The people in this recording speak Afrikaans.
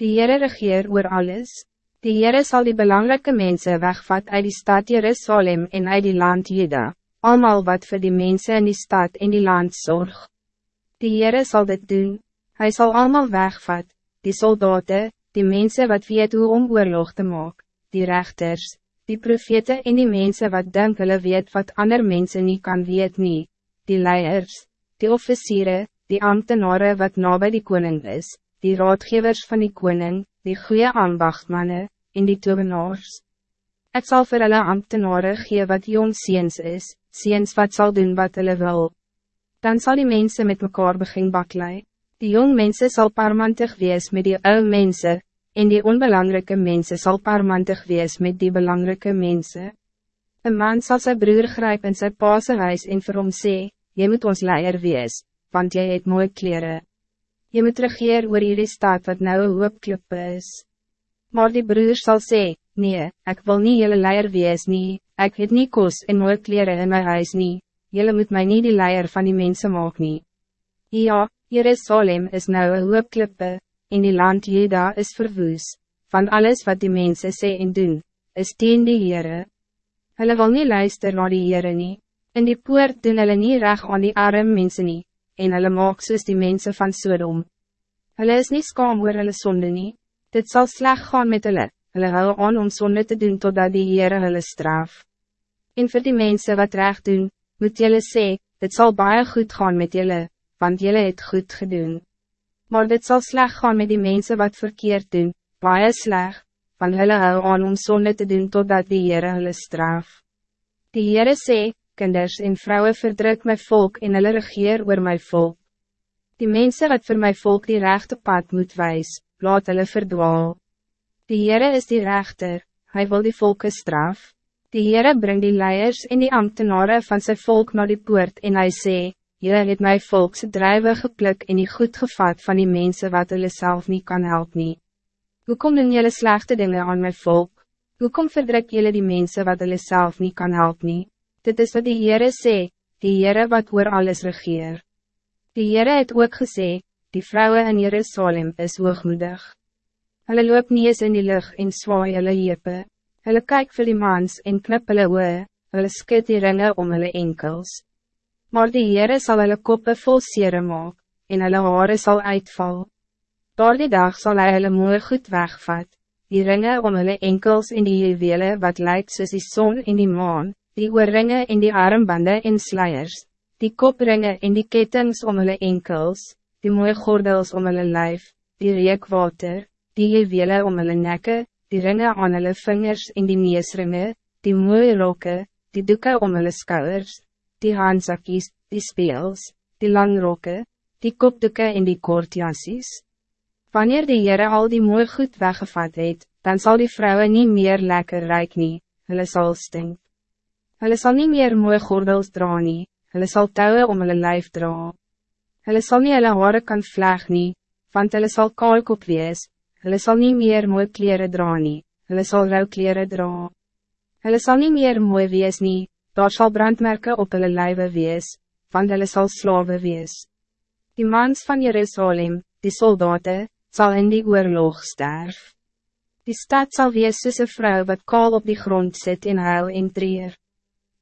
Die Heere regeer oor alles. Die Heere zal die belangrijke mensen wegvat uit die stad Jerusalem en uit die land Juda, allemaal wat voor die mensen in die stad en die land zorg. Die Heere zal dit doen, hij zal allemaal wegvat, die soldaten, die mensen wat weet hoe om oorlog te maak, die rechters, die profete en die mensen wat denk hulle weet wat ander mensen niet kan weet nie, die leiers, die officieren, die ambtenaren wat na bij die koning is, die raadgevers van die koning, die goede ambachtmannen, en die tovenaars. Ik zal voor hulle ambtenaren gee wat jong ziens is, ziens wat zal doen wat hulle wil. Dan zal die mensen met mekaar begin baklei. Die jong mensen zal parmantig wees met die oude mensen, en die onbelangrijke mensen zal parmantig wees met die belangrijke mensen. Een man zal zijn broer grijpen in zijn paase huis en vir hom sê, jy moet ons leier wees, want jy het mooie kleren. Je moet regeer oor hierdie stad wat nou een hoopklippe is. Maar die broer zal zeggen, nee, ik wil niet jullie leier wees nie, ik het niet kos en mooie kleren in mijn huis nie, jullie moet mij niet die leier van die mensen maak nie. Ja, Jerusalem is nou een hoopklippe, en die land Juda is verwoes, van alles wat die mensen sê en doen, is teen die Heere. Hulle wil niet luister naar die Heere nie, in die poort doen hulle nie reg aan die arme mensen nie, en hulle maak soos die mensen van Sodom. Hulle is niet skaam oor hulle sonde nie, dit zal slecht gaan met hulle, hulle hou aan om sonde te doen totdat die Heere hulle straf. En voor die mensen wat recht doen, moet julle sê, dit zal baie goed gaan met julle, want julle het goed gedoen. Maar dit zal slecht gaan met die mensen wat verkeerd doen, baie sleg, want hulle hou aan om sonde te doen totdat die Heere hulle straf. Die Heere sê, kinders en vrouwen verdruk mijn volk en hulle regeer oor my volk. Die mensen wat voor mijn volk die rechte pad moet wijs, laat hulle verdwaal. Die Heere is die rechter, hij wil die volken straf. Die Heere brengt die leiers en die ambtenaren van zijn volk naar die poort en hij sê, Jullie het my volkse drijven gepluk en die goed gevat van die mensen wat hulle self niet kan helpen. nie. Hoekom doen jullie slechte dingen aan mijn volk? Hoekom verdruk jullie die mensen wat hulle self niet kan helpen? nie? Dit is wat die Heere sê, die Heere wat oor alles regeer. Die Heere het ook gesê, die vrouwen in Jerusalem is hoogmoedig. Hulle loop nie in die lucht en zwaai hulle jepe. Hulle kyk vir die mans en knip hulle oe, hulle skit die ringe om hulle enkels. Maar die Heere sal hulle koppe vol sere maak, en hulle haare sal uitval. Door die dag zal hij hulle mooi goed wegvat, die ringe om hulle enkels en die juwele wat lijkt soos die zon in die maan, die oorringe en die armbanden en sluiers, die kopringe en die kettings om hulle enkels, die mooie gordels om hulle lijf, die reekwater, die juwele om hulle nekke, die ringe aan hulle vingers en die neusringe, die mooie rokke, die doeken om hulle skouwers, die handzakies, die speels, die langrokke, die kopdoeken en die kortjassies. Wanneer die Heere al die mooi goed weggevat het, dan zal die vrouwen niet meer lekker rijk nie, hulle sal stink. Hulle sal nie meer mooi gordels dra nie, hulle sal touwe om hulle lijf dra. Hulle sal nie hulle haare kan vleg nie, want hulle sal kaalkop wees, hulle sal nie meer mooi kleren dra nie, hulle sal rauw kleren dra. Hulle sal nie meer mooi wees nie, daar sal brandmerken op hulle lijve wees, want hulle sal slawe wees. Die mans van Jerusalem, die soldaten, zal in die oorlog sterf. Die stad zal wees soos een vrou wat kaal op die grond zit in huil en treer.